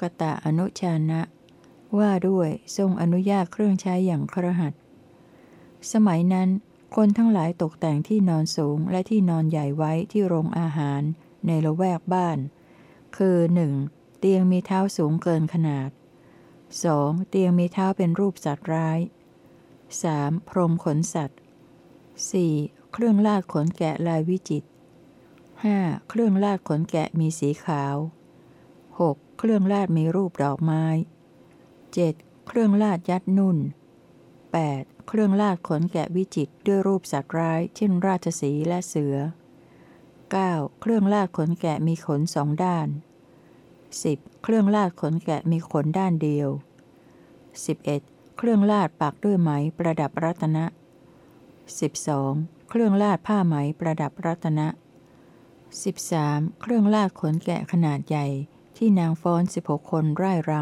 คตะอนุชานะ ว่าด้วยทรงอนุญาตเครื่องใช้อย่างครหัสสมัยนั้น คนทั้งหลายตกแต่งที่นอนสูงและที่นอนใหญ่ไว้ที่โรงอาหาร ในละแวกบ้าน คือ 1. เตียงมีเท้าสูงเกินขนาด 2. เตียงมีเท้าเป็นรูปสัตว์ร้าย 3. พรมขนสัตว์ 4. เครื่องลาดขนแกะลายวิจิต 5. เครื่องลาดขนแกะมีสีขาว เครื่องลาดมีรูปดอกไม้ 7. เครื่องลาดยัดนุ่น 8. เครื่องลาดขนแกะวิจิตด้วยรูปสัตว์ร้าย เช่นราชสีและเสือ 9. เครื่องลาดขนแกะมีขนสองด้าน 10. เครื่องลาดขนแกะมีขนด้านเดียว 11. เครื่องลาดปักด้วยไหมประดับรัตนะ 12. เครื่องลาดผ้าไหมประดับรัตนะ 13. เครื่องลาดขนแกะขนาดใหญ่ ที่นางฟ้อนสิบหกคนร่ายร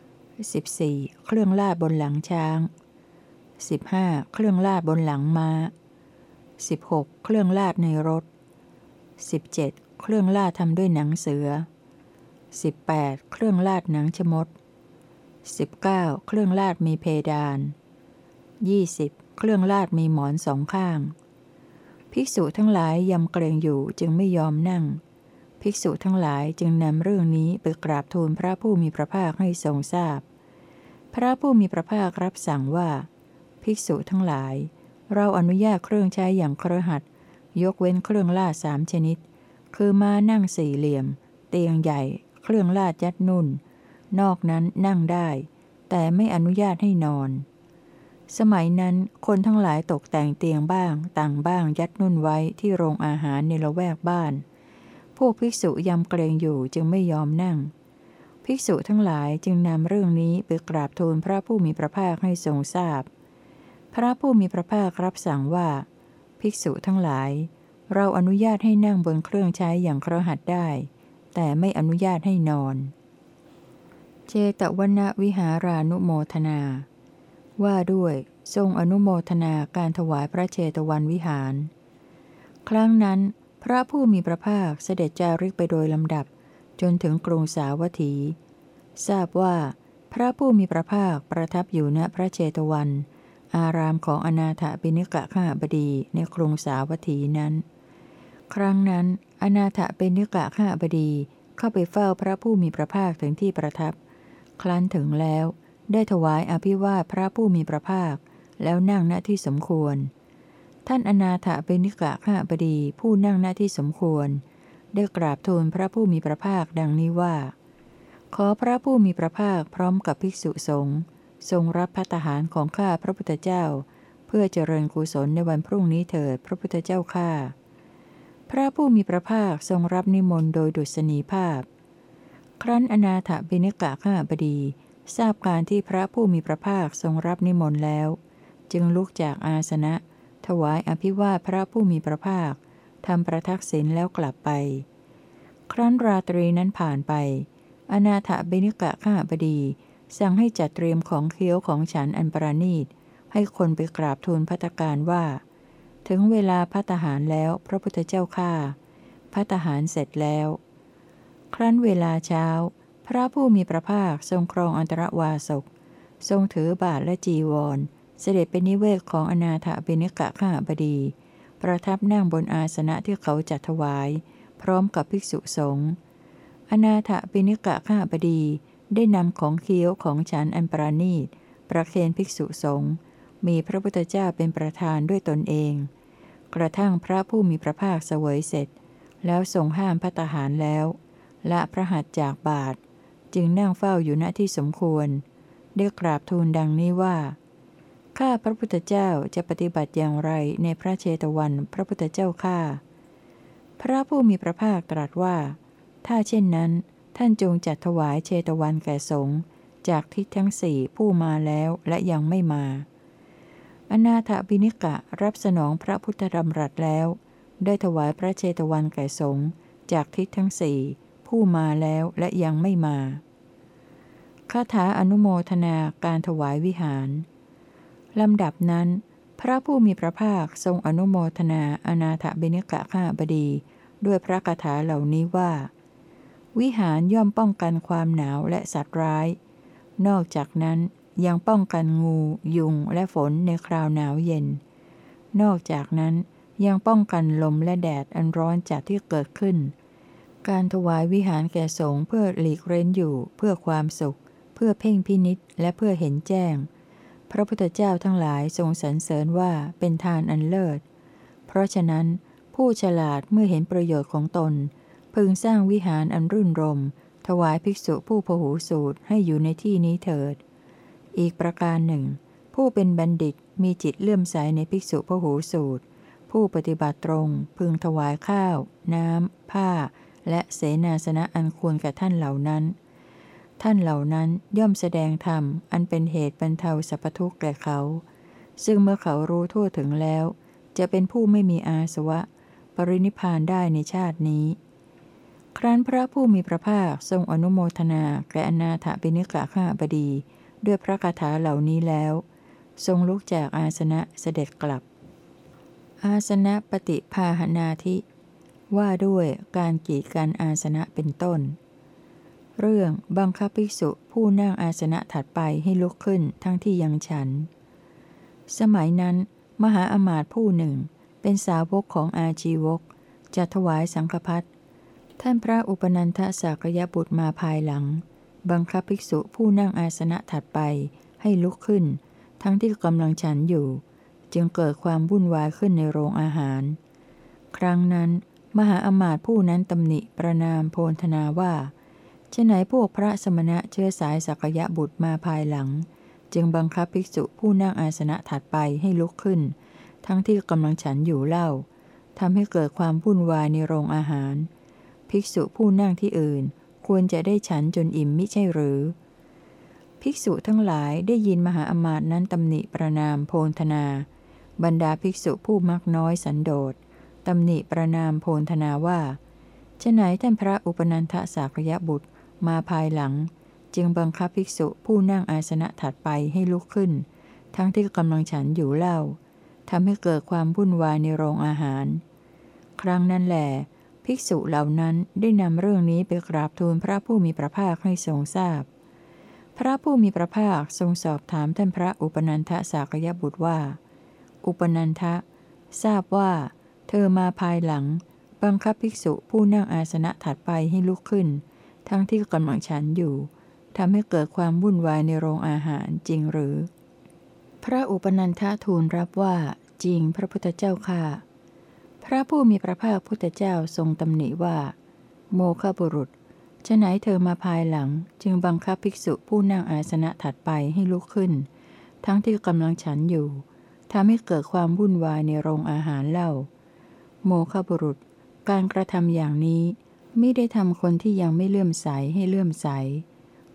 ำ 14. เครื่องลาดบนหลังช้าง 15. เครื่องลาดบนหลังม้า 16. เครื่องลาดในรถ 17. เครื่องลาดทำด้วยหนังเสือ 18. เครื่องลาดหนังชมด 19. เครื่องลาดมีเพดาน 20. เครื่องลาดมีหมอนสองข้าง ภิกษุทั้งหลายยำเกรงอยู่จึงไม่ยอมนั่ง ภิกษุทั้งหลายจึงนำเรื่องนี้ไปกราบทูลพระผู้มีพระภาคให้ทรงทราบพพระผู้มีพระภาครับสั่งว่า ภิกษุทั้งหลาย เราอนุญาตเครื่องใช้อย่างเครือหัดยกเว้นเครื่องลาดสามชนิด คือม้านั่งสี่เหลี่ยม เตียงใหญ่ เครื่องลาดยัดนุ่น นอกนั้นนั่งได้ แต่ไม่อนุญาตให้นอน สมัยนั้นคนทั้งหลายตกแต่งเตียงบ้าง ต่างบ้างยัดนุ่นไว้ที่โรงอาหารในละแวกบ้าน พวกภิกษุยำเกรงอยู่จึงไม่ยอมนั่ง ภิกษุทั้งหลายจึงนำเรื่องนี้ไปกราบทูลพระผู้มีพระภาคให้ทรงทราบพพระผู้มีพระภาครับสั่งว่า ภิกษุทั้งหลาย เราอนุญาตให้นั่งบนเครื่องใช้อย่างเครหัดได้ แต่ไม่อนุญาตให้นอน เจตวนวิหารานุโมทนา ว่าด้วยทรงอนุโมทนาการถวายพระเจตวันวิหาร ครั้งนั้น พระผู้มีพระภาคเสด็จจาริกไปโดยลำดับ จนถึงกรุงสาวัตถี ทราบว่า พระผู้มีพระภาคประทับอยู่ณพระเจตวัน อารามของอนาถบิณิกะข้าบดีในกรุงสาวัตถีนั้น ครั้งนั้น อนาถบิณิกะข้าบดีเข้าไปเฝ้าพระผู้มีพระภาคถึงที่ประทับ ครั้นถึงแล้ว ได้ถวายอภิวาทพระผู้มีพระภาค แล้วนั่งณที่สมควร ท่านอนาถบิณิกะข้าบดีผู้นั่งณที่สมควร ได้กราบทูลพระผู้มีพระภาคดังนี้ว่า ขอพระผู้มีพระภาคพร้อมกับภิกษุสงฆ์ทรงรับพัตหารของข้าพระพุทธเจ้า เพื่อเจริญกุศลในวันพรุ่งนี้เถิดพระพุทธเจ้าข้าพระผู้มีพระภาคทรงรับนิมนต์โดยดุษณีภาพ ครั้นอนาถบิณกะข้าบดี ทราบการที่พระผู้มีพระภาคทรงรับนิมนต์แล้ว จึงลุกจากอาสนะ ถวายอภิวาทพระผู้มีพระภาคทำประทักษิณแล้วกลับไป ครั้นราตรีนั้นผ่านไป อนาถบิณกะข้าบดี สั่งให้จัดเตรียมของเคี้ยวของฉันอันประณีต ให้คนไปกราบทูลพัตการว่า ถึงเวลาพัตหารแล้วพระพุทธเจ้าข้าพัตหารเสร็จแล้ว ครั้นเวลาเช้า พระผู้มีพระภาคทรงครองอันตรวาสก ทรงถือบาทและจีวร เสด็จเป็นนิเวศของอนาถเบนิกะข้าบดี ประทับนั่งบนอาสนะที่เขาจัดถวาย พร้อมกับภิกษุสงฆ์อนาถเบนิกะข้าบดีได้นำของเคี้ยวของฉันอันประณีต ประเคนภิกษุสงฆ์มีพระพุทธเจ้าเป็นประธานด้วยตนเอง กระทั่งพระผู้มีพระภาคเสวยเสร็จ แล้วทรงห้ามพัตหารแล้วละพระหัตจากบาท จึงนั่งเฝ้าอยู่ณที่สมควร ได้กราบทูลดังนี้ว่า ข้าพระพุทธเจ้าจะปฏิบัติอย่างไรในพระเชตวันพระพุทธเจ้าข้าพระผู้มีพระภาคตรัสว่า ถ้าเช่นนั้น ท่านจงจัดถวายเชตวันแก่สงฆ์จากทิศทั้งสี่ผู้มาแล้วและยังไม่มา อนาถบิณิกะรับสนองพระพุทธธรรมรัตแล้ว ได้ถวายพระเชตวันแก่สงฆ์จากทิศทั้งสี่ผู้มาแล้วและยังไม่มาคาถาอนุโมทนาการถวายวิหาร ลำดับนั้น พระผู้มีพระภาคทรงอนุโมทนาอนาถบิณกะข้าบดี ด้วยพระคาถาเหล่านี้ว่า วิหารย่อมป้องกันความหนาวและสัตว์ร้าย นอกจากนั้นยังป้องกันงู ยุงและฝนในคราวหนาวเย็น นอกจากนั้นยังป้องกันลมและแดดอันร้อนจัดที่เกิดขึ้น การถวายวิหารแก่สงฆ์เพื่อหลีกเร้นอยู่ เพื่อความสุข เพื่อเพ่งพินิษและเพื่อเห็นแจ้ง พระพุทธเจ้าทั้งหลายทรงสรรเสริญว่าเป็นทานอันเลิศ เพราะฉะนั้น ผู้ฉลาดเมื่อเห็นประโยชน์ของตน พึงสร้างวิหารอันรื่นรม ถวายภิกษุผู้พหูสูตรให้อยู่ในที่นี้เถิด อีกประการหนึ่ง ผู้เป็นบัณฑิตมีจิตเลื่อมใสในภิกษุพหูสูตร ผู้ปฏิบัติตรงพึงถวายข้าว น้ำ ผ้า และเสนาสนะอันควรแก่ท่านเหล่านั้น ท่านเหล่านั้นย่อมแสดงธรรม อันเป็นเหตุบรรเทาสัพพทุกข์แก่เขา ซึ่งเมื่อเขารู้ทั่วถึงแล้ว จะเป็นผู้ไม่มีอาสวะ ปรินิพานได้ในชาตินี้ ครั้นพระผู้มีพระภาคทรงอนุโมทนาแก่อนาถปิณิกะข้าบดี ด้วยพระคาถาเหล่านี้แล้ว ทรงลุกจากอาสนะเสด็จกลับ อาสนะปฏิภาหนาธิ ว่าด้วยการกีดกันอาสนะเป็นต้น เรื่องบังคับภิกษุผู้นั่งอาสนะถัดไปให้ลุกขึ้นทั้งที่ยังฉัน สมัยนั้น มหาอมาตย์ผู้หนึ่ง เป็นสาวกของอาชีวก จะถวายสังฆพัดท่านพระอุปนันทสากยบุตรมาภายหลัง บังคับภิกษุผู้นั่งอาสนะถัดไปให้ลุกขึ้น ทั้งที่กำลังฉันอยู่ จึงเกิดความวุ่นวายขึ้นในโรงอาหาร ครั้งนั้น มหาอมาตย์ผู้นั้นตำหนิประนามโพนธนาว่า ฉไหนพวกพระสมณะเชื้อสายสักยะบุตรมาภายหลัง จึงบังคับภิกษุผู้นั่งอาสนะถัดไปให้ลุกขึ้น ทั้งที่กำลังฉันอยู่เล่าทำให้เกิดความวุ่นวายในโรงอาหาร ภิกษุผู้นั่งที่อื่น ควรจะได้ฉันจนอิ่มมิใช่หรือ ภิกษุทั้งหลายได้ยินมหาอมาตย์นั้นตำหนิประนามโพนธนา บรรดาภิกษุผู้มักน้อยสันโดษตำหนิประนามโพนธนาว่าฉไหนท่านพระอุปนันทสากยะบุตร มาภายหลัง จึงบังคับภิกษุผู้นั่งอาสนะถัดไปให้ลุกขึ้น ทั้งที่กำลังฉันอยู่เล่าทำให้เกิดความวุ่นวายในโรงอาหาร ครั้งนั้นแหลภิกษุเหล่านั้นได้นำเรื่องนี้ไปกราบทูลพระผู้มีพระภาคให้ทรงทราบพพระผู้มีพระภาคทรงสอบถามท่านพระอุปนันทสากยบุตรว่า อุปนันทะ ทราบว่า เธอมาภายหลัง บังคับภิกษุผู้นั่งอาสนะถัดไปให้ลุกขึ้น ทั้งที่กำลังฉันอยู่ทำให้เกิดความวุ่นวายในโรงอาหารจริงหรือ พระอุปนันททูลรับว่าจริงพระพุทธเจ้าค่ะ พระผู้มีพระภาคพุทธเจ้าทรงตำหนิว่า โมฆะบุรุษฉะไหนเธอมาภายหลัง จึงบังคับภิกษุผู้นั่งอาสนะถัดไปให้ลุกขึ้น ทั้งที่กำลังฉันอยู่ทำให้เกิดความวุ่นวายในโรงอาหารเล่า โมฆะบุรุษ การกระทำอย่างนี้ ไม่ได้ทำคนที่ยังไม่เลื่อมใสให้เลื่อมใส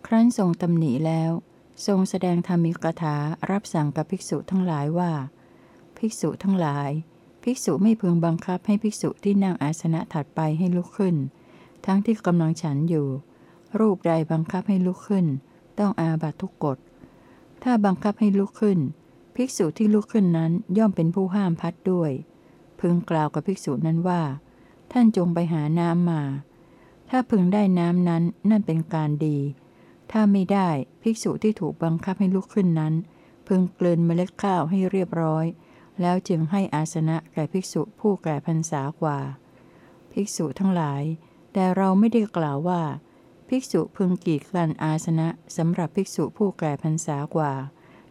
ครั้นทรงตำหนิแล้ว ทรงแสดงธรรมิกถารับสั่งกับภิกษุทั้งหลายว่า ภิกษุทั้งหลาย ภิกษุไม่พึงบังคับให้ภิกษุที่นั่งอาสนะถัดไปให้ลุกขึ้น ทั้งที่กำลังฉันอยู่ รูปใดบังคับให้ลุกขึ้น ต้องอาบัตทุกกฎ ถ้าบังคับให้ลุกขึ้น ภิกษุที่ลุกขึ้นนั้นย่อมเป็นผู้ห้ามพัดด้วย พึงกล่าวกับภิกษุนั้นว่า ท่านจงไปหาน้ำมา ถ้าพึงได้น้ำนั้นนั่นเป็นการดี ถ้าไม่ได้ภิกษุที่ถูกบังคับให้ลุกขึ้นนั้น พึงกลืนเมล็ดข้าวให้เรียบร้อย แล้วจึงให้อาสนะแก่ภิกษุผู้แก่พรรษากว่า ภิกษุทั้งหลาย แต่เราไม่ได้กล่าวว่า ภิกษุพึงกีดกันอาสนะสำหรับภิกษุผู้แก่พรรษากว่า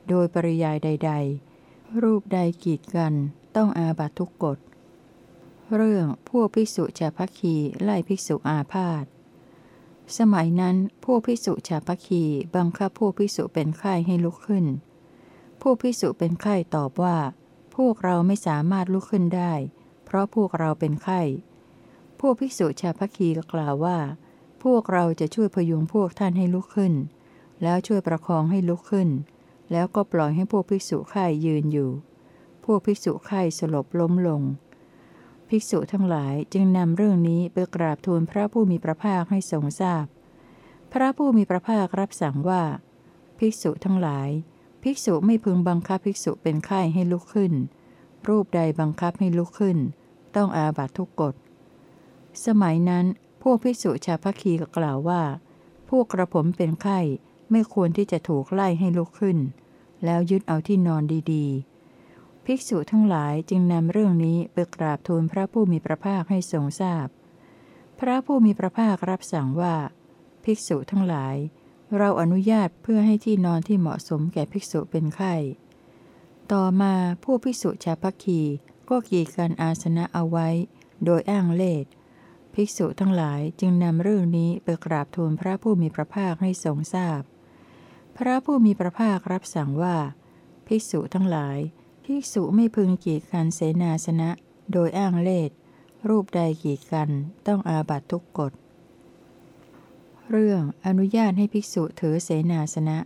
โดยปริยายใด ๆ รูปใดกีดกันต้องอาบัตทุกกฎ เรื่องพวกภิกษุชาพักคีไล่ภิกษุอาพาธ สมัยนั้นพวกภิกษุชาพักคีบังคับพวกภิกษุเป็นไข้ให้ลุกขึ้น พวกภิกษุเป็นไข้ตอบว่า พวกเราไม่สามารถลุกขึ้นได้ เพราะพวกเราเป็นไข้ พวกภิกษุชาพักคีก็กล่าวว่า พวกเราจะช่วยพยุงพวกท่านให้ลุกขึ้น แล้วช่วยประคองให้ลุกขึ้น แล้วก็ปล่อยให้พวกภิกษุไข้ยืนอยู่ พวกภิกษุไข้สลบล้มลง ภิกษุทั้งหลายจึงนำเรื่องนี้ไปกราบทูลพระผู้มีพระภาคให้ทรงทราบพพระผู้มีพระภาครับสั่งว่า ภิกษุทั้งหลาย ภิกษุไม่พึงบังคับภิกษุเป็นไข้ให้ลุกขึ้น รูปใดบังคับให้ลุกขึ้น ต้องอาบัตทุกกฎ สมัยนั้น พวกภิกษุชาวพัคีกล่าวว่า พวกกระผมเป็นไข้ไม่ควรที่จะถูกไล่ให้ลุกขึ้น แล้วยึดเอาที่นอนดีๆ ภิกษุทั้งหลายจึงนำเรื่องนี้ไปกราบทูลพระผู้มีพระภาคให้ทรงทราบพพระผู้มีพระภาครับสั่งว่า ภิกษุทั้งหลาย เราอนุญาตเพื่อให้ที่นอนที่เหมาะสมแก่ภิกษุเป็นไข้ ต่อมาผู้ภิกษุชาวพัคีก็กีดกันอาสนะเอาไว้ โดยอ้างเลสภิกษุทั้งหลายจึงนำเรื่องนี้ไปกราบทูลพระผู้มีพระภาคให้ทรงทราบพพระผู้มีพระภาครับสั่งว่า ภิกษุทั้งหลาย ภิกษุไม่พึงกีดกันเสนาสนะ โดยอ้างเลสรูปใดกีดกันต้องอาบัตทุกกฎ เรื่องอนุญาตให้ภิกษุถือเสนาสนะ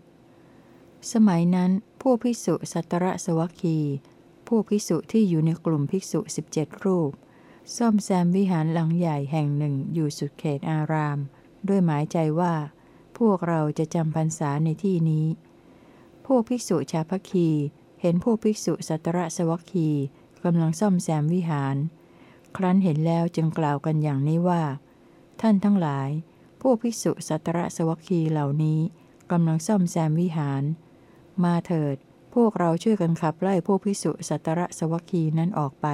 สมัยนั้นผู้ภิกษุสัตระสวัคคีผู้ภิกษุที่อยู่ในกลุ่มภิกษุ 17 รูป ซ่อมแซมวิหารหลังใหญ่แห่งหนึ่งอยู่สุดเขตอาราม ด้วยหมายใจว่า พวกเราจะจำพรรษาในที่นี้ พวกภิกษุชาพคี เห็นพวกภิกษุสัตระสวัคคีกำลังซ่อมแซมวิหาร ครั้นเห็นแล้วจึงกล่าวกันอย่างนี้ว่า ท่านทั้งหลาย พวกภิกษุสัตระสวัคคีเหล่านี้กำลังซ่อมแซมวิหาร มาเถิด พวกเราช่วยกันขับไล่พวกภิกษุสัตระสวัคคีนั้นออกไป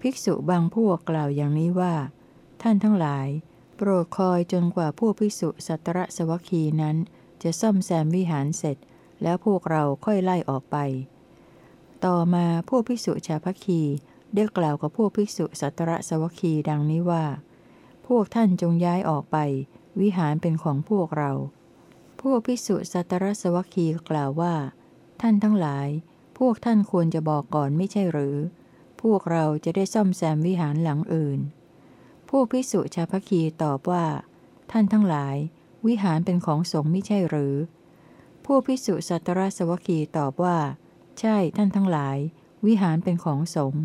ภิกษุบางพวกกล่าวอย่างนี้ว่า ท่านทั้งหลาย โปรดคอยจนกว่าพวกภิกษุสัตระสวัคคีนั้น จะซ่อมแซมวิหารเสร็จ แล้วพวกเราค่อยไล่ออกไป ต่อมาพวกภิกษุชาพคีได้กล่าวกับพวกภิกษุสัตระสวัคคีดังนี้ว่า พวกท่านจงย้ายออกไป วิหารเป็นของพวกเรา พวกภิกษุสัตระสวัคคีกล่าวว่า ท่านทั้งหลาย พวกท่านควรจะบอกก่อนไม่ใช่หรือ พวกเราจะได้ซ่อมแซมวิหารหลังอื่น พวกภิกษุชาพคีตอบว่า ท่านทั้งหลาย วิหารเป็นของสงฆ์ไม่ใช่หรือ พวกภิกษุสัตระสวัคคีตอบว่า ใช่ท่านทั้งหลาย วิหารเป็นของสงฆ์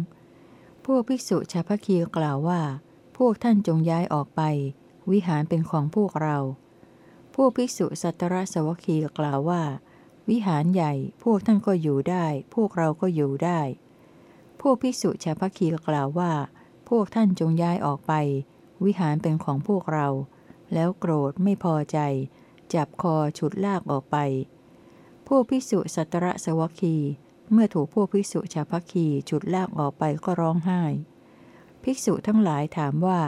พวกภิกษุชาวพคีกล่าวว่า พวกท่านจงย้ายออกไป วิหารเป็นของพวกเราพวกภิกษุสัตตรสวคีกล่าวว่า วิหารใหญ่พวกท่านก็อยู่ได้ พวกเราก็อยู่ได้ พวกภิกษุชาวพคีกล่าวว่า พวกท่านจงย้ายออกไป วิหารเป็นของพวกเรา แล้วโกรธไม่พอใจ จับคอฉุดลากออกไป พวกภิกษุสัตตรสวคี เมื่อถูกพวกภิกษุชาวพัคีฉุดลากออกไปก็ร้องไห้ ภิกษุทั้งหลายถามว่า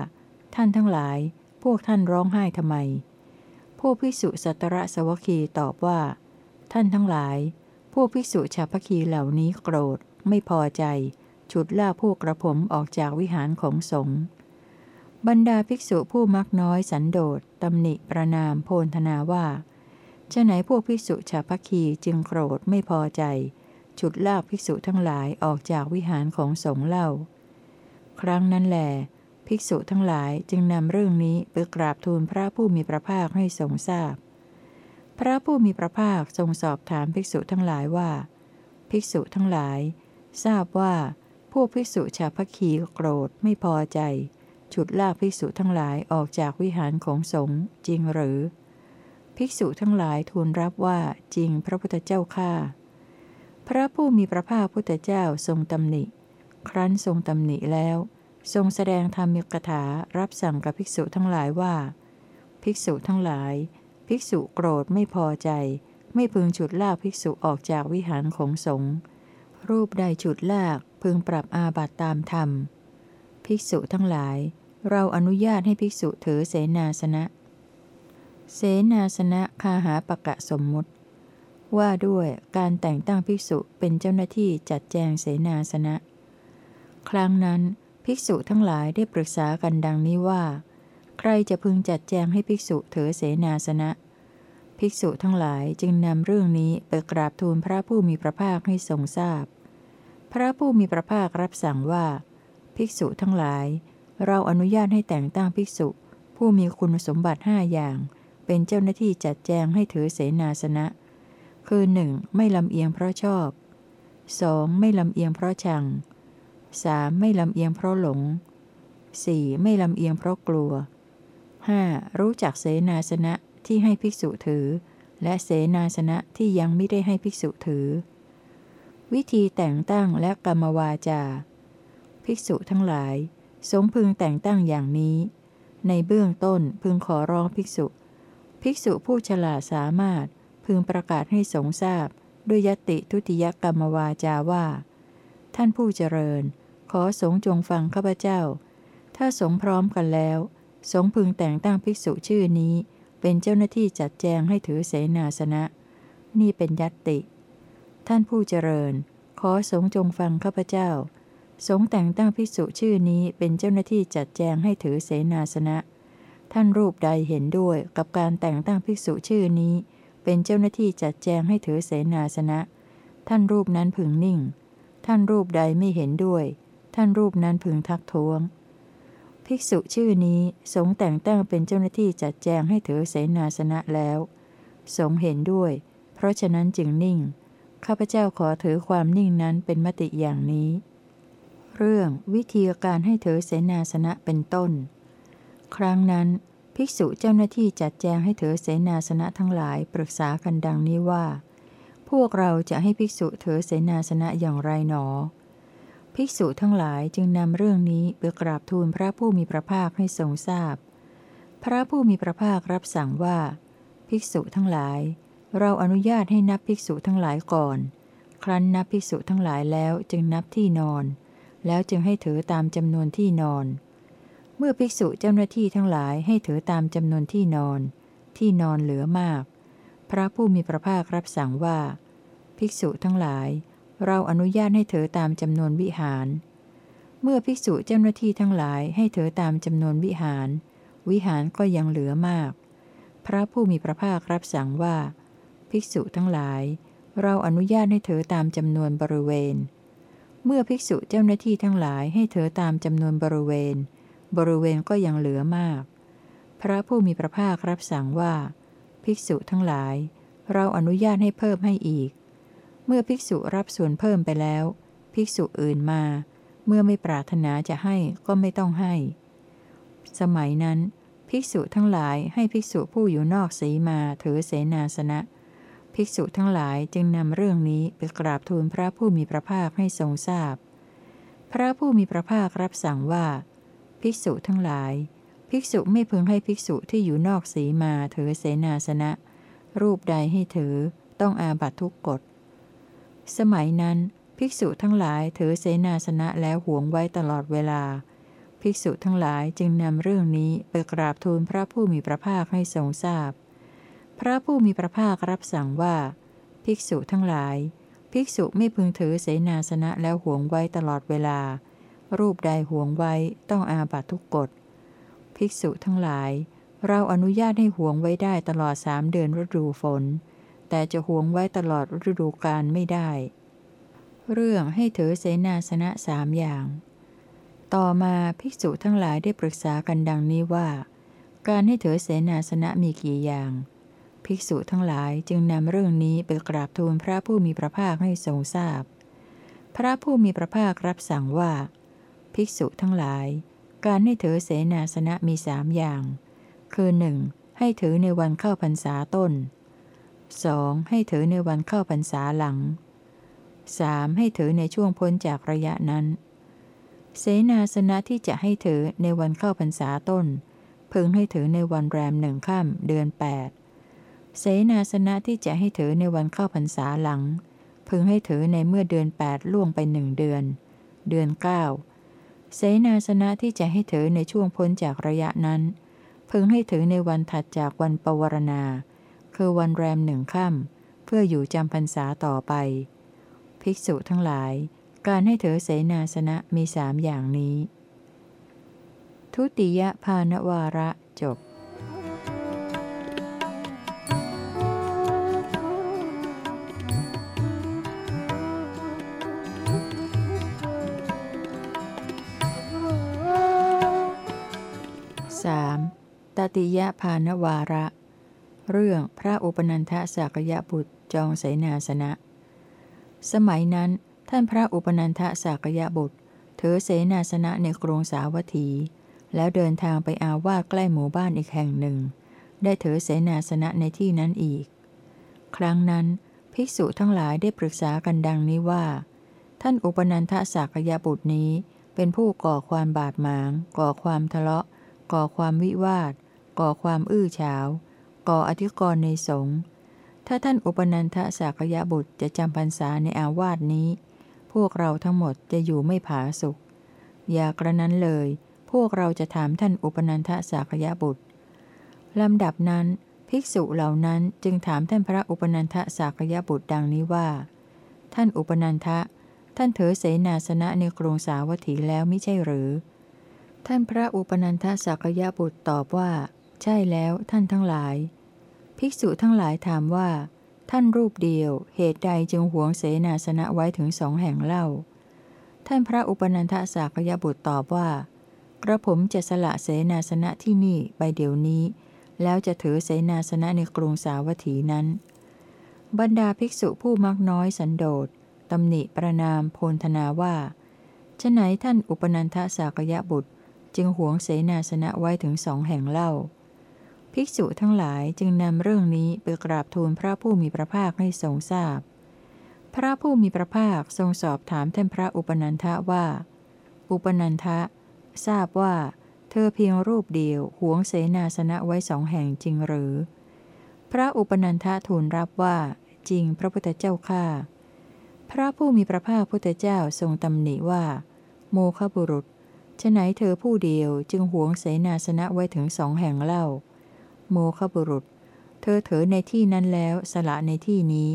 ท่านทั้งหลาย พวกท่านร้องไห้ทำไม พวกภิกษุสัตระสวคีตอบว่า ท่านทั้งหลาย พวกภิกษุชาวพัคีเหล่านี้โกรธ ไม่พอใจ ฉุดลากพวกกระผมออกจากวิหารของสงฆ์ บรรดาภิกษุผู้มักน้อยสันโดษตำหนิประนามโพนธนาว่าจะไหนพวกภิกษุชาวพัคีจึงโกรธไม่พอใจ ฉุดลากภิกษุทั้งหลายออกจากวิหารของสงฆ์เล่า ครั้งนั้นแหลภิกษุทั้งหลายจึงนำเรื่องนี้ไปกราบทูลพระผู้มีพระภาคให้ทรงทราบพพระผู้มีพระภาคทรงสอบถามภิกษุทั้งหลายว่า ภิกษุทั้งหลาย ทราบว่า พวกภิกษุชาวพัคีโกรธไม่พอใจ ฉุดลากภิกษุทั้งหลายออกจากวิหารของสงฆ์จริงหรือ ภิกษุทั้งหลายทูลรับว่าจริงพระพุทธเจ้าข้าพระผู้มีพระภาคพุทธเจ้าทรงตำหนิ ครั้นทรงตำหนิแล้ว ทรงแสดงธรรมิกถารับสั่งกับภิกษุทั้งหลายว่า ภิกษุทั้งหลาย ภิกษุโกรธไม่พอใจ ไม่พึงฉุดลากภิกษุออกจากวิหารของสงฆ์รูปใดฉุดลากพึงปรับอาบัตตามธรรม ภิกษุทั้งหลาย เราอนุญาตให้ภิกษุถือเสนาสนะ เสนาสนะคาหาปะกะสมมุติ ว่าด้วยการแต่งตั้งภิกษุเป็นเจ้าหน้าที่จัดแจงเสนาสนะ ครั้งนั้นภิกษุทั้งหลายได้ปรึกษากันดังนี้ว่า ใครจะพึงจัดแจงให้ภิกษุเถอเสนาสนะ ภิกษุทั้งหลายจึงนำเรื่องนี้ไปกราบทูลพระผู้มีพระภาคให้ทรงทราบพพระผู้มีพระภาครับสั่งว่า ภิกษุทั้งหลาย เราอนุญาตให้แต่งตั้งภิกษุ ผู้มีคุณสมบัติห้าอย่าง เป็นเจ้าหน้าที่จัดแจงให้ถือเสนาสนะ คือ 1. ไม่ลำเอียงเพราะชอบ 2. ไม่ลำเอียงเพราะชัง 3. ไม่ลำเอียงเพราะหลง 4. ไม่ลำเอียงเพราะกลัว 5. รู้จักเสนาสนะที่ให้ภิกษุถือ และเสนาสนะที่ยังไม่ได้ให้ภิกษุถือ วิธีแต่งตั้งและกรรมวาจา ภิกษุทั้งหลาย สงพึงแต่งตั้งอย่างนี้ ในเบื้องต้นพึงขอร้องภิกษุ ภิกษุผู้ฉลาดสามารถพึงประกาศให้สงทราบ ด้วยยติทุติยกรรมวาจาว่า ท่านผู้เจริญ ขอสงจงฟังข้าพเจ้า ถ้าสงพร้อมกันแล้ว สงพึงแต่งตั้งภิกษุชื่อนี้ เป็นเจ้าหน้าที่จัดแจงให้ถือเสนาสนะ นี่เป็นยติ ท่านผู้เจริญ ขอสงจงฟังข้าพเจ้า สงแต่งตั้งภิกษุชื่อนี้เป็นเจ้าหน้าที่จัดแจงให้ถือเสนาสนะ ท่านรูปใดเห็นด้วยกับการแต่งตั้งภิกษุชื่อนี้ เป็นเจ้าหน้าที่จัดแจงให้ถือเสนาสนะ ท่านรูปนั้นพึงนิ่ง ท่านรูปใดไม่เห็นด้วย ท่านรูปนั้นพึงทักท้วง ภิกษุชื่อนี้สงแต่งตั้งเป็นเจ้าหน้าที่จัดแจงให้ถือเสนาสนะแล้ว สงเห็นด้วย เพราะฉะนั้นจึงนิ่ง ข้าพเจ้าขอถือความนิ่งนั้นเป็นมติอย่างนี้ เรื่องวิธีการให้ถือเสนาสนะเป็นต้น ครั้งนั้น ภิกษุเจ้าหน้าที่จัดแจงให้ถือเสนาสนะทั้งหลายปรึกษากันดังนี้ว่า พวกเราจะให้ภิกษุถือเสนาสนะอย่างไรหนอ ภิกษุทั้งหลายจึงนำเรื่องนี้ไปกราบทูลพระผู้มีพระภาคให้ทรงทราบพพระผู้มีพระภาครับสั่งว่า ภิกษุทั้งหลาย เราอนุญาตให้นับภิกษุทั้งหลายก่อน ครั้นนับภิกษุทั้งหลายแล้วจึงนับที่นอน แล้วจึงให้ถือตามจำนวนที่นอน เมื่อภิกษุเจ้าหน้าที่ทั้งหลายให้ถือตามจำนวนที่นอน ที่นอนเหลือมาก พระผู้มีพระภาครับสั่งว่า ภิกษุทั้งหลาย เราอนุญาตให้ถือตามจำนวนวิหาร เมื่อภิกษุเจ้าหน้าที่ทั้งหลายให้ถือตามจำนวนวิหาร วิหารก็ยังเหลือมาก พระผู้มีพระภาครับสั่งว่า ภิกษุทั้งหลาย เราอนุญาตให้ถือตามจำนวนบริเวณ เมื่อภิกษุเจ้าหน้าที่ทั้งหลายให้ถือตามจำนวนบริเวณ บริเวณก็ยังเหลือมาก พระผู้มีพระภาครับสั่งว่า ภิกษุทั้งหลาย เราอนุญาตให้เพิ่มให้อีก เมื่อภิกษุรับส่วนเพิ่มไปแล้ว ภิกษุอื่นมา เมื่อไม่ปรารถนาจะให้ก็ไม่ต้องให้ สมัยนั้น ภิกษุทั้งหลายให้ภิกษุผู้อยู่นอกสีมาถือเสนาสนะ ภิกษุทั้งหลายจึงนำเรื่องนี้ไปกราบทูลพระผู้มีพระภาคให้ทรงทราบพพระผู้มีพระภาครับสั่งว่า ภิกษุทั้งหลาย ภิกษุไม่พึงให้ภิกษุที่อยู่นอกสีมาถือเสนาสนะ รูปใดให้ถือต้องอาบัตทุกกฎ สมัยนั้น ภิกษุทั้งหลายถือเสนาสนะแล้วหวงไว้ตลอดเวลา ภิกษุทั้งหลายจึงนำเรื่องนี้ไปกราบทูลพระผู้มีพระภาคให้ทรงทราบพ พระผู้มีพระภาครับสั่งว่า ภิกษุทั้งหลาย ภิกษุไม่พึงถือเสนาสนะแล้วหวงไว้ตลอดเวลา รูปใดหวงไว้ต้องอาบัตทุกกฎ ภิกษุทั้งหลาย เราอนุญาตให้หวงไว้ได้ตลอดสามเดือนฤดูฝน แต่จะหวงไว้ตลอดฤดูกาลไม่ได้ เรื่องให้ถือเสนาสนะสามอย่าง ต่อมาภิกษุทั้งหลายได้ปรึกษากันดังนี้ว่า การให้ถือเสนาสนะมีกี่อย่าง ภิกษุทั้งหลายจึงนำเรื่องนี้ไปกราบทูลพระผู้มีพระภาคให้ทรงทราบพพระผู้มีพระภาครับสั่งว่า ภิกษุทั้งหลาย การให้ถือเสนาสนะมีสามอย่าง คือหนึ่งให้ถือในวันเข้าพรรษาต้น 2. ให้ถือในวันเข้าพรรษาหลัง 3. ให้ถือในช่วงพ้นจากระยะนั้น เสนาสนะที่จะให้ถือในวันเข้าพรรษาต้น พึงให้ถือในวันแรมหนึ่งค่ำเดือน 8 เสนาสนะที่จะให้ถือในวันเข้าพรรษาหลัง พึงให้ถือในเมื่อเดือน8ล่วงไปหนึ่งเดือน เดือน 9 เสนาสนะที่จะให้ถือในช่วงพ้นจากระยะนั้น พึงให้ถือในวันถัดจากวันปวารณา คือวันแรมหนึ่งค่ำเพื่ออยู่จำพรรษาต่อไป ภิกษุทั้งหลาย การให้ถือเสนาสนะมีสามอย่างนี้ ทุติยภานวาระจบ ติยภานวาระ เรื่องพระอุปนันทสากยบุตรจองเสนาสนะ สมัยนั้นท่านพระอุปนันทสากยบุตรถือเสนาสนะในกรุงสาวัตถี แล้วเดินทางไปอาวาสใกล้หมู่บ้านอีกแห่งหนึ่ง ได้ถือเสนาสนะในที่นั้นอีก ครั้งนั้นภิกษุทั้งหลายได้ปรึกษากันดังนี้ว่า ท่านอุปนันทสากยบุตรนี้เป็นผู้ก่อความบาดหมาง ก่อความทะเลาะ ก่อความวิวาท ก่อความอื้อฉาว ก่ออธิกรณ์ในสงฆ์ถ้าท่านอุปนันทสากยะบุตรจะจำพรรษาในอาวาสนี้ พวกเราทั้งหมดจะอยู่ไม่ผาสุข อย่ากระนั้นเลย พวกเราจะถามท่านอุปนันทสากยะบุตรลำดับนั้นภิกษุเหล่านั้นจึงถามท่านพระอุปนันทสากยะบุตรดังนี้ว่า ท่านอุปนันทะ ท่านเถอเสนาสนะในกรุงสาวัตถีแล้วไม่ใช่หรือ ท่านพระอุปนันทสากยะบุตรตอบว่า ใช่แล้วท่านทั้งหลาย ภิกษุทั้งหลายถามว่า ท่านรูปเดียว เหตุใดจึงหวงเสนาสนะไว้ถึงสองแห่งเล่า ท่านพระอุปนันทสากยบุตรตอบว่า กระผมจะสละเสนาสนะที่นี่ไปเดี๋ยวนี้ แล้วจะถือเสนาสนะในกรุงสาวัตถีนั้น บรรดาภิกษุผู้มักน้อยสันโดษตำหนิประนามโพลธนาว่าฉไหนท่านอุปนันทสากยบุตรจึงหวงเสนาสนะไว้ถึงสองแห่งเล่า ภิกษุทั้งหลายจึงนำเรื่องนี้ไปกราบทูลพระผู้มีพระภาคให้ทรงทราบพพระผู้มีพระภาคทรงสอบถามท่านพระอุปนันทะว่า อุปนันทะ ทราบว่า เธอเพียงรูปเดียวหวงเสนาสนะไว้สองแห่งจริงหรือ พระอุปนันทะทูลรับว่า จริงพระพุทธเจ้าข้าพระผู้มีพระภาคพุทธเจ้าทรงตำหนิว่า โมฆบุรุษฉะไหนเธอผู้เดียวจึงหวงเสนาสนะไว้ถึงสองแห่งเล่า โมฆบุรุษ เธอเถอในที่นั้นแล้วสละในที่นี้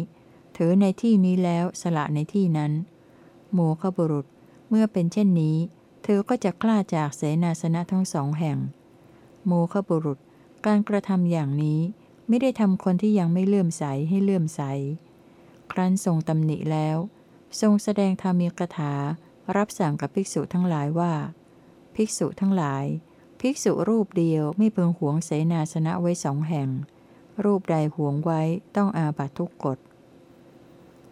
เถอในที่นี้แล้วสละในที่นั้น โมฆบุรุษ เมื่อเป็นเช่นนี้ เธอก็จะกล้าจากเสนาสนะทั้งสองแห่ง โมฆบุรุษ การกระทำอย่างนี้ไม่ได้ทำคนที่ยังไม่เลื่อมใสให้เลื่อมใส ครั้นทรงตำหนิแล้ว ทรงแสดงธรรมีกถา รับสั่งกับภิกษุทั้งหลายว่า ภิกษุทั้งหลาย ภิกษุรูปเดียวไม่พึงหวงเสนาสนะไว้สองแห่ง รูปใดหวงไว้ต้องอาบัตทุกกฎ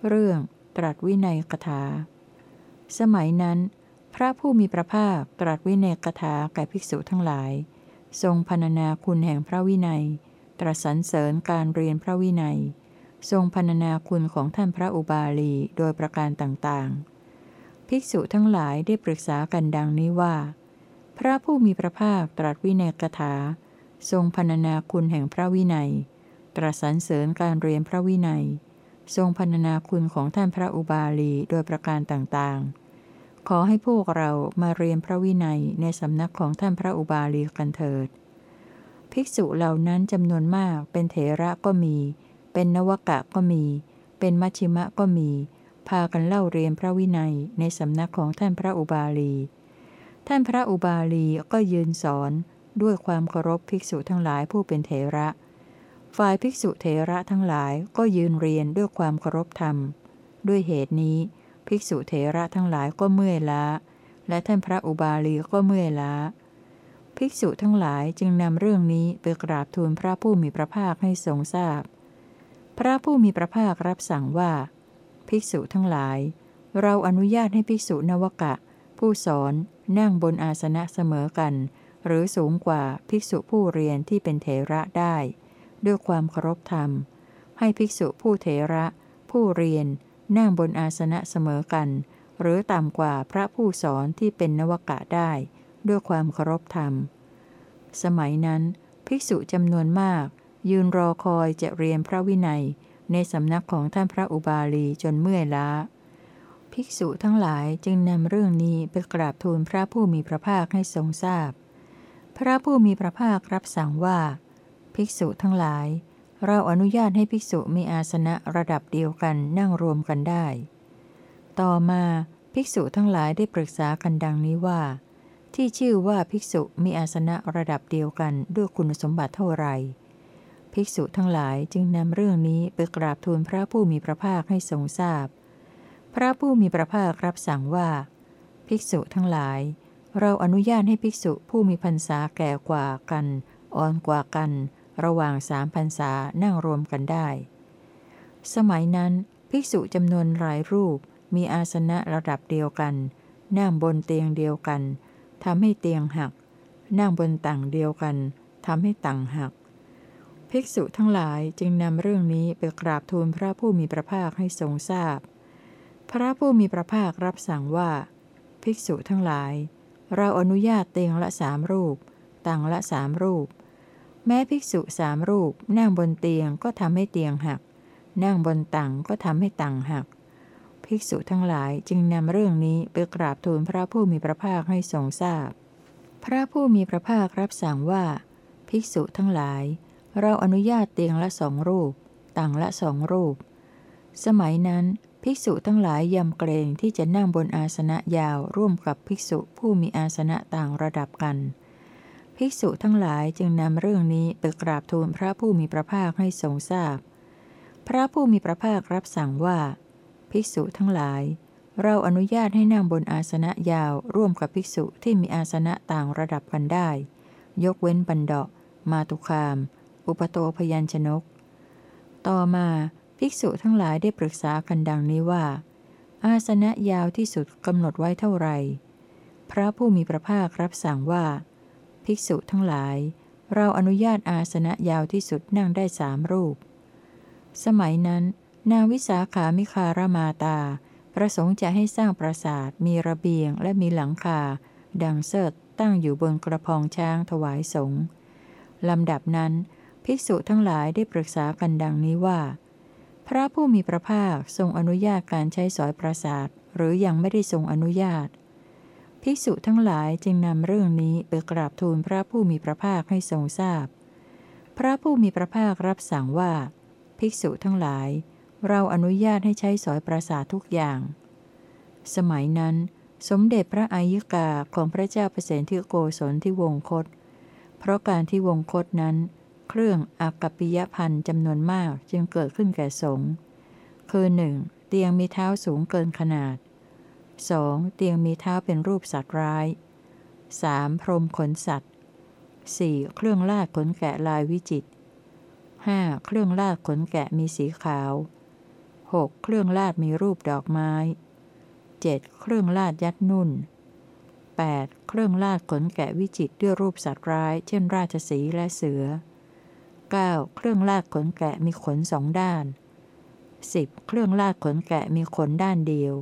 เรื่องตรัสวินัยกถา สมัยนั้น พระผู้มีพระภาคตรัสวินัยกถาแก่ภิกษุทั้งหลาย ทรงพรรณนาคุณแห่งพระวินัย ตรัสสรรเสริญการเรียนพระวินัย ทรงพรรณนาคุณของท่านพระอุบาลีโดยประการต่างๆ ภิกษุทั้งหลายได้ปรึกษากันดังนี้ว่า พระผู้มีพระภาคตรัสวินัยกถา ทรงพรรณนาคุณแห่งพระวินัย ตรัสสรรเสริญการเรียนพระวินัย ทรงพรรณนาคุณของท่านพระอุบาลีโดยประการต่างๆ ขอให้พวกเรามาเรียนพระวินัยในสำนักของท่านพระอุบาลีกันเถิด ภิกษุเหล่านั้นจำนวนมากเป็นเถระก็มี เป็นนวกะก็มี เป็นมัชชิมะก็มี พากันเล่าเรียนพระวินัยในสำนักของท่านพระอุบาลี ท่านพระอุบาลีก็ยืนสอนด้วยความเคารพภิกษุทั้งหลายผู้เป็นเถระ ฝ่ายภิกษุเถระทั้งหลายก็ยืนเรียนด้วยความเคารพธรรม ด้วยเหตุนี้ ภิกษุเถระทั้งหลายก็เมื่อยล้า และท่านพระอุบาลีก็เมื่อยล้า ภิกษุทั้งหลายจึงนำเรื่องนี้ไปกราบทูลพระผู้มีพระภาคให้ทรงทราบพพระผู้มีพระภาครับสั่งว่า ภิกษุทั้งหลาย เราอนุญาตให้ภิกษุนวกะ ผู้สอน นั่งบนอาสนะเสมอกัน หรือสูงกว่าภิกษุผู้เรียนที่เป็นเถระได้ ด้วยความเคารพธรรม ให้ภิกษุผู้เถระ ผู้เรียน นั่งบนอาสนะเสมอกัน หรือต่ำกว่าพระผู้สอนที่เป็นนวกะได้ ด้วยความเคารพธรรม สมัยนั้น ภิกษุจำนวนมาก ยืนรอคอยจะเรียนพระวินัย ในสำนักของท่านพระอุบาลีจนเมื่อยล้า ภิกษุทั้งหลายจึงนำเรื่องนี้ไปกราบทูลพระผู้มีพระภาคให้ทรงทราบพพระผู้มีพระภาครับสั่งว่า ภิกษุทั้งหลาย เราอนุญาตให้ภิกษุมีอาสนะระดับเดียวกันนั่งรวมกันได้ ต่อมาภิกษุทั้งหลายได้ปรึกษากันดังนี้ว่า ที่ชื่อว่าภิกษุมีอาสนะระดับเดียวกันด้วยคุณสมบัติเท่าไหร่ภิกษุทั้งหลายจึงนำเรื่องนี้ไปกราบทูลพระผู้มีพระภาคให้ทรงทราบพพ ระผู้มีพระภาครับสั่งว่า ภิกษุทั้งหลาย เราอนุญาตให้ภิกษุผู้มีพรรษาแก่กว่ากัน อ่อนกว่ากัน ระหว่างสามพรรษานั่งรวมกันได้ สมัยนั้น ภิกษุจำนวนหลายรูปมีอาสนะระดับเดียวกัน นั่งบนเตียงเดียวกันทำให้เตียงหัก นั่งบนต่างเดียวกันทำให้ต่างหัก ภิกษุทั้งหลายจึงนำเรื่องนี้ไปกราบทูลพระผู้มีพระภาคให้ทรงทราบพ พระผู้มีพระภาครับสั่งว่า ภิกษุทั้งหลาย เราอนุญาตเตียงละสามรูป ต่างละสามรูป แม้ภิกษุสามรูป นั่งบนเตียงก็ทำให้เตียงหัก นั่งบนตังก็ทำให้ตังหัก ภิกษุทั้งหลายจึงนำเรื่องนี้ไปกราบทูลพระผู้มีพระภาคให้ทรงทราบพพระผู้มีพระภาครับสั่งว่า ภิกษุทั้งหลาย เราอนุญาตเตียงละสองรูปตังละสองรูป สมัยนั้น ภิกษุทั้งหลายยำเกรงที่จะนั่งบนอาสนะยาวร่วมกับภิกษุผู้มีอาสนะต่างระดับกัน ภิกษุทั้งหลายจึงนำเรื่องนี้ไปกราบทูลพระผู้มีพระภาคให้ทรงทราบพพระผู้มีพระภาครับสั่งว่า ภิกษุทั้งหลาย เราอนุญาตให้นั่งบนอาสนะยาวร่วมกับภิกษุที่มีอาสนะต่างระดับกันได้ ยกเว้นบันดามาตุคาม อุปโตพยัญชนก ต่อมา ภิกษุทั้งหลายได้ปรึกษากันดังนี้ว่า อาสนะยาวที่สุดกำหนดไว้เท่าไหร่พระผู้มีพระภาครับสั่งว่า ภิกษุทั้งหลาย เราอนุญาตอาสนะยาวที่สุดนั่งได้สามรูป สมัยนั้น นางวิสาขามิคารมาตา ประสงค์จะให้สร้างปราสาทมีระเบียงและมีหลังคา ดังเสิร์ตตั้งอยู่บนกระพองช้างถวายสงฆ์ลำดับนั้น ภิกษุทั้งหลายได้ปรึกษากันดังนี้ว่า พระผู้มีพระภาคทรงอนุญาตการใช้สอยปราสาท หรือยังไม่ได้ทรงอนุญาต ภิกษุทั้งหลายจึงนำเรื่องนี้ไปกราบทูลพระผู้มีพระภาคให้ทรงทราบพพระผู้มีพระภาครับสั่งว่า ภิกษุทั้งหลาย เราอนุญาตให้ใช้สอยปราสาททุกอย่าง สมัยนั้น สมเด็จพระอายิกาของพระเจ้าเปรตที่โกศลที่วงคต เพราะการที่วงคตนั้น เครื่องอากัปปิยพันธ์จำนวนมากจึงเกิดขึ้นแก่สงฆ์คือหนึ่งเตียงมีเท้าสูงเกินขนาด 2. เตียงมีเท้าเป็นรูปสัตว์ร้าย 3. พรมขนสัตว์ 4. เครื่องลาดขนแกะลายวิจิต 5. เครื่องลาดขนแกะมีสีขาว 6. เครื่องลาดมีรูปดอกไม้ 7. เครื่องลาดยัดนุ่น 8. เครื่องลาดขนแกะวิจิตด้วยรูปสัตว์ร้าย เช่นราชสีและเสือ 9. เครื่องลากขนแกะมีขนสองด้าน 10. เครื่องลากขนแกะมีขนด้านเดียว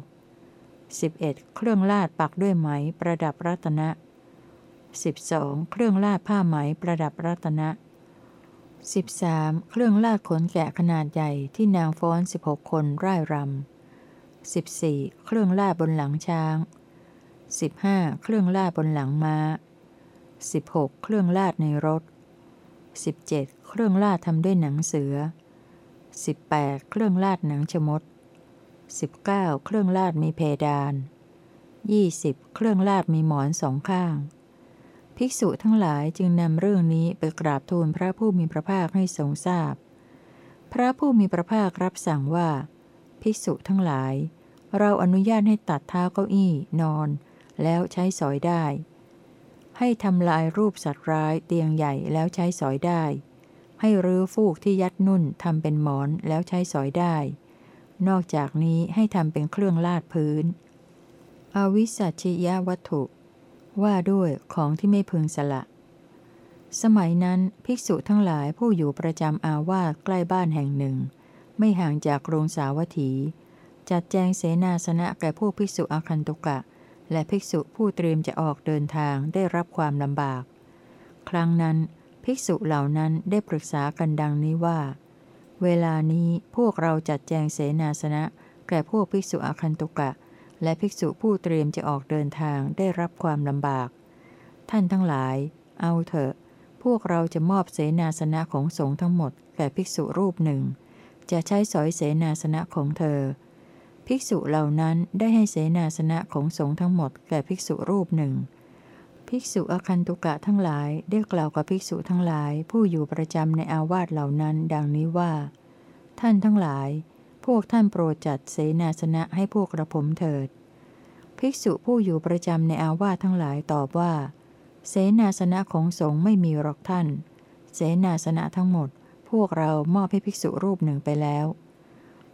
11. เครื่องลาดปักด้วยไหมประดับรัตนะ 12. เครื่องลาดผ้าไหมประดับรัตนะ 13. เครื่องลาดขนแกะขนาดใหญ่ที่นางฟ้อน 16 คนร่ายรำ 14. เครื่องลาดบนหลังช้าง 15. เครื่องลาดบนหลังม้า 16. เครื่องลาดในรถ 17. เครื่องลาดทำด้วยหนังเสือ 18. เครื่องลาดหนังชมด 19. เครื่องลาดมีเพดาน 20. เครื่องลาดมีหมอนสองข้าง ภิกษุทั้งหลายจึงนำเรื่องนี้ไปกราบทูลพระผู้มีพระภาคให้ทรงทราบพพระผู้มีพระภาครับสั่งว่า ภิกษุทั้งหลาย เราอนุญาตให้ตัดเท้าเก้าอี้นอน แล้วใช้สอยได้ ให้ทำลายรูปสัตว์ร้ายเตียงใหญ่แล้วใช้สอยได้ ให้รื้อฟูกที่ยัดนุ่นทำเป็นหมอนแล้วใช้สอยได้ นอกจากนี้ให้ทำเป็นเครื่องลาดพื้น อวิสัชยวัตถุ ว่าด้วยของที่ไม่พึงสละ สมัยนั้นภิกษุทั้งหลายผู้อยู่ประจำอาวาสใกล้บ้านแห่งหนึ่ง ไม่ห่างจากโรงสาวัตถี จัดแจงเสนาสนะแก่ผู้ภิกษุอาคันตุกะ และภิกษุผู้เตรียมจะออกเดินทางได้รับความลำบาก ครั้งนั้นภิกษุเหล่านั้นได้ปรึกษากันดังนี้ว่า เวลานี้พวกเราจัดแจงเสนาสนะ แก่พวกภิกษุอาคันตุกะ และภิกษุผู้เตรียมจะออกเดินทางได้รับความลำบาก ท่านทั้งหลาย เอาเถอะ พวกเราจะมอบเสนาสนะของสงฆ์ทั้งหมดแก่ภิกษุรูปหนึ่ง จะใช้สอยเสนาสนะของเธอ ภิกษุเหล่านั้นได้ให้เสนาสนะของสงฆ์ทั้งหมดแก่ภิกษุรูปหนึ่ง ภิกษุอคันตุกะทั้งหลายได้กล่าวกับภิกษุทั้งหลายผู้อยู่ประจำในอาวาสเหล่านั้น ดังนี้ว่า ท่านทั้งหลาย พวกท่านโปรดจัดเสนาสนะให้พวกกระผมเถิด ภิกษุผู้อยู่ประจำในอาวาสทั้งหลายตอบว่า เสนาสนะของสงฆ์ไม่มีหรอกท่าน เสนาสนะทั้งหมด พวกเรามอบให้ภิกษุรูปหนึ่งไปแล้ว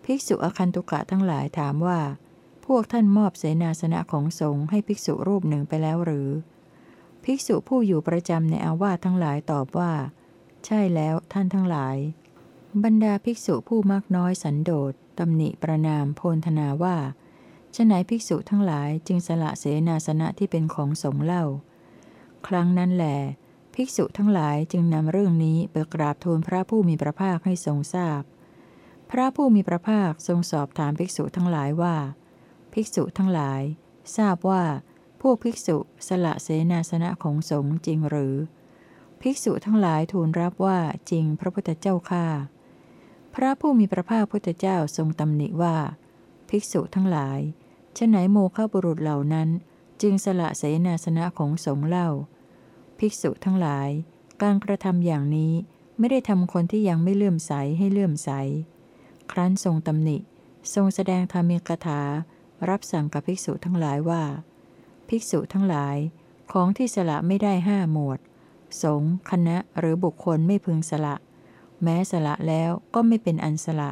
ภิกษุอคันตุกะทั้งหลายถามว่า พวกท่านมอบเสนาสนะของสงฆ์ให้ภิกษุรูปหนึ่งไปแล้วหรือ ภิกษุผู้อยู่ประจำในอาวาสทั้งหลายตอบว่า ใช่แล้วท่านทั้งหลาย บรรดาภิกษุผู้มากน้อยสันโดษตำหนิประนามโพนธนาว่าฉไหนภิกษุทั้งหลายจึงสละเสนาสนะที่เป็นของสงฆ์เล่า ครั้งนั้นแหลภิกษุทั้งหลายจึงนำเรื่องนี้ไปกราบทูลพระผู้มีพระภาคให้ทรงทราบพ พระผู้มีพระภาคทรงสอบถามภิกษุทั้งหลายว่า ภิกษุทั้งหลาย ทราบว่าพวกภิกษุสละเสนาสนะของสงฆ์จริงหรือ ภิกษุทั้งหลายทูลรับว่าจริงพระพุทธเจ้าข้าพระผู้มีพระภาคพุทธเจ้าทรงตำหนิว่า ภิกษุทั้งหลายฉไหนโมฆะบุรุษเหล่านั้น จึงสละเสนาสนะของสงฆ์เล่า ภิกษุทั้งหลาย การกระทำอย่างนี้ไม่ได้ทำคนที่ยังไม่เลื่อมใสให้เลื่อมใส ครั้นทรงตำหนิ ทรงแสดงธรรมีกถา รับสั่งกับภิกษุทั้งหลายว่า ภิกษุทั้งหลายของที่สละไม่ได้ห้าหมวด สงคณะหรือบุคคลไม่พึงสละ แม้สละแล้วก็ไม่เป็นอันสละ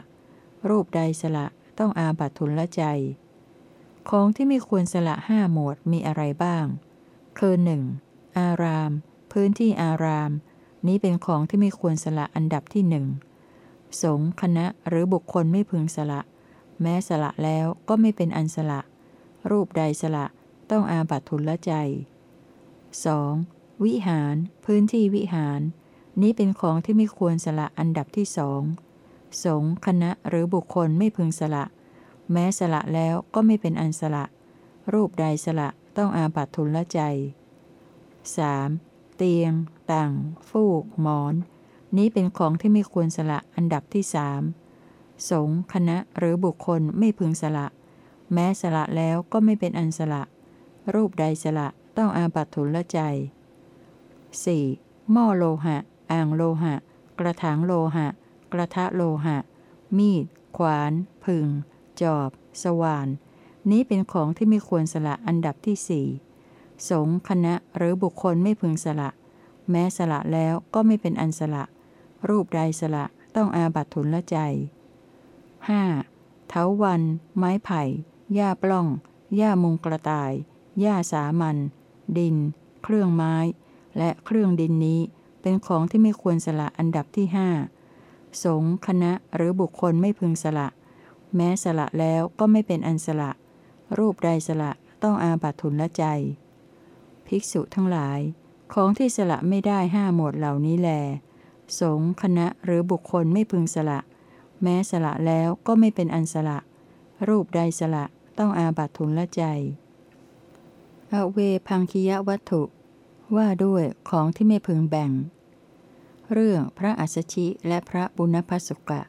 รูปใดสละต้องอาบัตทุนละใจ ของที่ไม่ควรสละห้าหมวดมีอะไรบ้าง คือหนึ่งอาราม พื้นที่อาราม นี้เป็นของที่ไม่ควรสละอันดับที่หนึ่ง สงคณะหรือบุคคลไม่พึงสละ แม้สละแล้วก็ไม่เป็นอันสละ รูปใดสละต้องอาบัตทุลละใจ 2. วิหาร พื้นที่วิหาร นี้เป็นของที่ไม่ควรสละอันดับที่สองสงคณะหรือบุคคลไม่พึงสละ แม้สละแล้วก็ไม่เป็นอันสละ รูปใดสละต้องอาบัตทุนละใจ 3. เตียง ต่าง ฟูก หมอน นี้เป็นของที่ไม่ควรสละอันดับที่สามสงคณะหรือบุคคลไม่พึงสละ แม้สละแล้วก็ไม่เป็นอันสละ รูปใดสละต้องอาบัตทุนละใจ 4. หม้อโลหะ อ่างโลหะ กระถางโลหะ กระทะโลหะ มีด ขวานพึงจอบ สว่าน นี้เป็นของที่ไม่ควรสละอันดับที่สี่สงคณะหรือบุคคลไม่พึงสละ แม้สละแล้วก็ไม่เป็นอันสละ รูปใดสละต้องอาบัตทุนละใจ 5. เถาวัน ไม้ไผ่ หญ้าปล้อง หญ้ามุงกระต่าย หญ้าสามัญดิน เครื่องไม้ และเครื่องดินนี้เป็นของที่ไม่ควรสละอันดับที่ห้าสงคณะหรือบุคคลไม่พึงสละ แม้สละแล้วก็ไม่เป็นอันสละ รูปใดสละต้องอาบัตทุนละใจ ภิกษุทั้งหลาย ของที่สละไม่ได้ห้าหมวดเหล่านี้แล สงคณะหรือบุคคลไม่พึงสละ แม้สละแล้วก็ไม่เป็นอันสละ รูปใดสละต้องอาบัตทุนละใจอเวพังคิยวัตถุ ว่าด้วยของที่ไม่พึงแบ่ง เรื่องพระอัสชิและพระบุญพสุกะ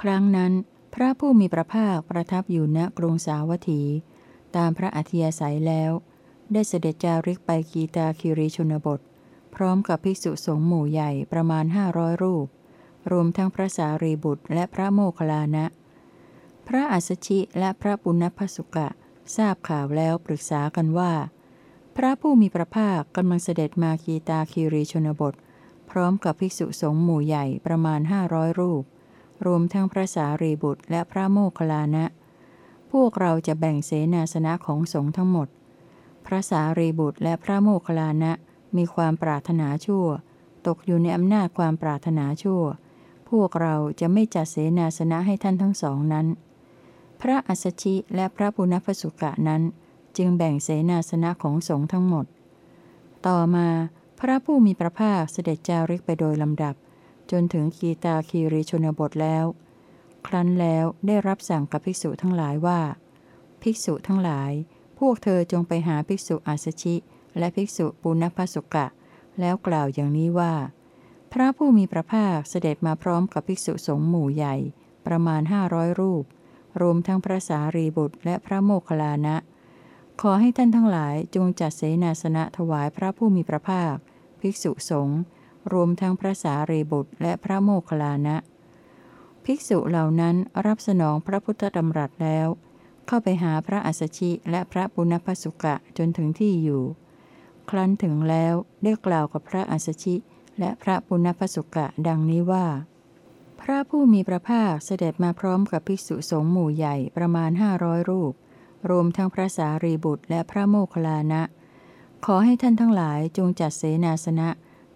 ครั้งนั้นพระผู้มีพระภาคประทับอยู่ณกรุงสาวัตถี ตามพระอัธยาศัยแล้ว ได้เสด็จจาริกไปกีตาคิริชนบท พร้อมกับภิกษุสงฆ์หมู่ใหญ่ประมาณห้าร้อยรูป รวมทั้งพระสารีบุตรและพระโมคคัลลานะ พระอัสชิและพระปุณพสุกะ ทราบข่าวแล้วปรึกษากันว่า พระผู้มีพระภาคกำลังเสด็จมากีตาคิริชนบท พร้อมกับภิกษุสงฆ์หมู่ใหญ่ประมาณห้าร้อยรูป รวมทั้งพระสารีบุตรและพระโมคคัลลานะ พวกเราจะแบ่งเสนาสนะของสงฆ์ทั้งหมด พระสารีบุตรและพระโมคคัลลานะ มีความปรารถนาชั่ว ตกอยู่ในอำนาจความปรารถนาชั่ว พวกเราจะไม่จัดเสนาสนะให้ท่านทั้งสองนั้น พระอัสชิและพระปุณพสุกะนั้น จึงแบ่งเสนาสนะของสงฆ์ทั้งหมด ต่อมาพระผู้มีพระภาคเสด็จจาริกไปโดยลำดับ จนถึงคีตาคีรีชนบทแล้ว ครั้นแล้วได้รับสั่งกับภิกษุทั้งหลายว่า ภิกษุทั้งหลาย พวกเธอจงไปหาภิกษุอาสชิ และภิกษุปุณพสุกะ แล้วกล่าวอย่างนี้ว่า พระผู้มีพระภาคเสด็จมาพร้อมกับภิกษุสงฆ์หมู่ใหญ่ ประมาณห้าร้อยรูป รวมทั้งพระสารีบุตรและพระโมคคัลลานะ ขอให้ท่านทั้งหลายจงจัดเสนาสนะถวายพระผู้มีพระภาค ภิกษุสงฆ์รวมทั้งพระสารีบุตรและพระโมคคัลลานะ ภิกษุเหล่านั้นรับสนองพระพุทธดำรัสแล้ว เข้าไปหาพระอัสชิและพระปุณพสุกะจนถึงที่อยู่ ครั้นถึงแล้วได้กล่าวกับพระอัสชิ และพระปุณพสุกะดังนี้ว่า พระผู้มีพระภาคเสด็จมาพร้อมกับภิกษุสงฆ์หมู่ใหญ่ประมาณห้าร้อยรูป รวมทั้งพระสารีบุตรและพระโมคคัลลานะ ขอให้ท่านทั้งหลายจงจัดเสนาสนะ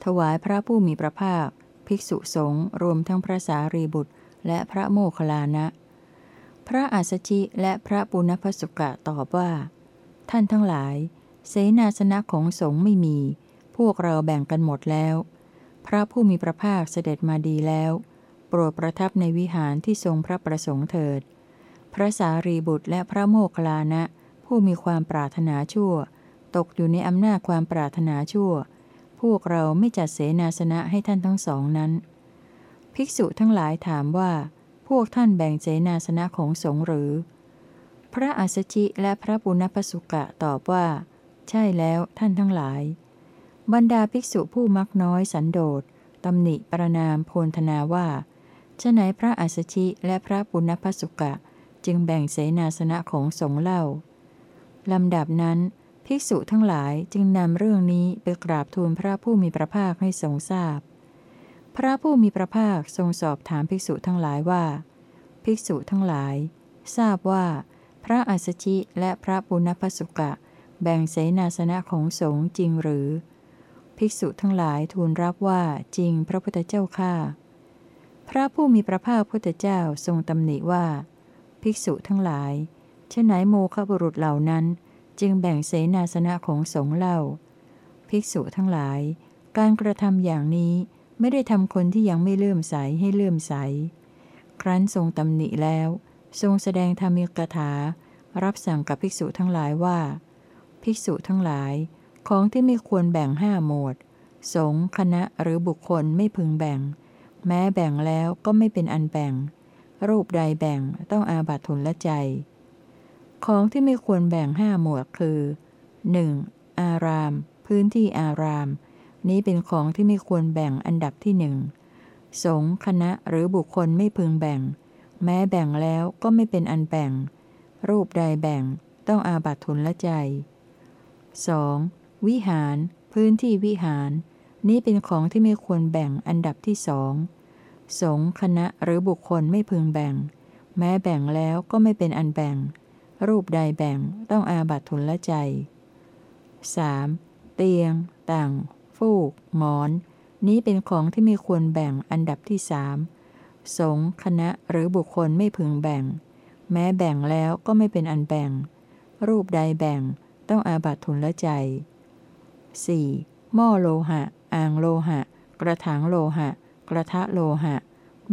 ถวายพระผู้มีพระภาค ภิกษุสงฆ์รวมทั้งพระสารีบุตร และพระโมคคัลลานะ พระอาสชิและพระปุณพสุกะตอบว่า ท่านทั้งหลาย เสนาสนะของสงฆ์ไม่มี พวกเราแบ่งกันหมดแล้ว พระผู้มีพระภาคเสด็จมาดีแล้ว โปรดประทับในวิหารที่ทรงพระประสงค์เถิด พระสารีบุตรและพระโมคคัลลานะ ผู้มีความปรารถนาชั่ว ตกอยู่ในอำนาจความปรารถนาชั่ว พวกเราไม่จัดเสนาสนะให้ท่านทั้งสองนั้น ภิกษุทั้งหลายถามว่า พวกท่านแบ่งเสนาสนะของสงฆ์หรือ พระอัสสชิและพระปุณพสุกะตอบว่า ใช่แล้วท่านทั้งหลาย บรรดาภิกษุผู้มักน้อยสันโดษตำหนิประนามโพลธนาว่าฉะไหนพระอัสชิและพระปุณพสุกะ จึงแบ่งเสนาสนะของสงเล่าลำดับนั้น ภิกษุทั้งหลายจึงนำเรื่องนี้ไปกราบทูลพระผู้มีพระภาคให้ทรงทราบพพระผู้มีพระภาคทรงสอบถามภิกษุทั้งหลายว่า ภิกษุทั้งหลาย ทราบว่า พระอัสสชิและพระปุณพสุกะ แบ่งเสนาสนะของสงฆ์จริงหรือ ภิกษุทั้งหลายทูลรับว่าจริงพระพุทธเจ้าข้าพระผู้มีพระภาคพุทธเจ้าทรงตำหนิว่า ภิกษุทั้งหลายเชะไหนโมฆะบุรุษเหล่านั้น จึงแบ่งเสนาสนะของสงฆ์เล่า ภิกษุทั้งหลาย การกระทำอย่างนี้ไม่ได้ทำคนที่ยังไม่เลื่อมใสให้เลื่อมใส ครั้นทรงตำหนิแล้ว ทรงแสดงธรรมิกถา รับสั่งกับภิกษุทั้งหลายว่า ภิกษุทั้งหลาย ของที่ไม่ควรแบ่งห้าหมวด สงฆ์คณะหรือบุคคลไม่พึงแบ่ง แม้แบ่งแล้วก็ไม่เป็นอันแบ่ง รูปใดแบ่งต้องอาบัตทุนละใจ ของที่ไม่ควรแบ่งห้าหมวดคือ 1. อาราม พื้นที่อาราม นี้เป็นของที่ไม่ควรแบ่งอันดับที่หนึ่งสงฆ์คณะหรือบุคคลไม่พึงแบ่ง แม้แบ่งแล้วก็ไม่เป็นอันแบ่ง รูปใดแบ่งต้องอาบัตทุนละใจ 2. วิหาร พื้นที่วิหาร นี้เป็นของที่ไม่ควรแบ่งอันดับที่สองสงฆ์คณะหรือบุคคลไม่พึงแบ่ง แม้แบ่งแล้วก็ไม่เป็นอันแบ่ง รูปใดแบ่งต้องอาบัตทุนละใจ 3. เตียง ต่างฟูก หมอน นี้เป็นของที่ไม่ควรแบ่งอันดับที่สามสงฆ์คณะหรือบุคคลไม่พึงแบ่ง แม้แบ่งแล้วก็ไม่เป็นอันแบ่ง รูปใดแบ่ง ต้องอาบัตทุนละใจ 4. หม้อโลหะ อ่างโลหะ กระถางโลหะ กระทะโลหะ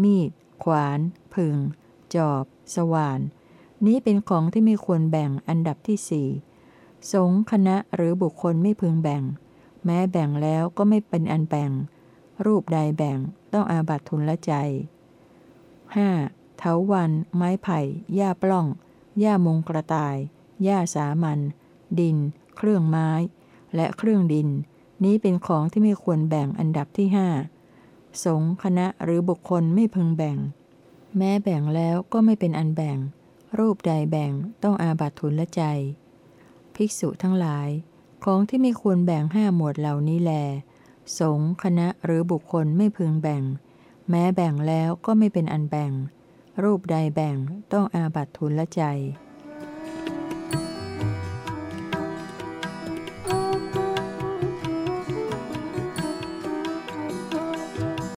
มีด ขวานพึงจอบ สว่าน นี้เป็นของที่ไม่ควรแบ่งอันดับที่สี่สงฆ์คณะหรือบุคคลไม่พึงแบ่ง แม้แบ่งแล้วก็ไม่เป็นอันแบ่ง รูปใดแบ่งต้องอาบัตทุนละใจ 5. เถาวัน ไม้ไผ่ หญ้าปล้อง หญ้ามงกระต่าย หญ้าสามัญ ดิน เครื่องไม้ และเครื่องดิน นี้เป็นของที่ไม่ควรแบ่งอันดับที่ห้าสงคณะหรือบุคคลไม่พึงแบ่ง แม้แบ่งแล้วก็ไม่เป็นอันแบ่ง รูปใดแบ่งต้องอาบัตทุนละใจ ภิกษุทั้งหลาย ของที่ไม่ควรแบ่งห้าหมวดเหล่านี้แล สงคณะหรือบุคคลไม่พึงแบ่ง แม้แบ่งแล้วก็ไม่เป็นอันแบ่ง รูปใดแบ่งต้องอาบัตทุนละใจ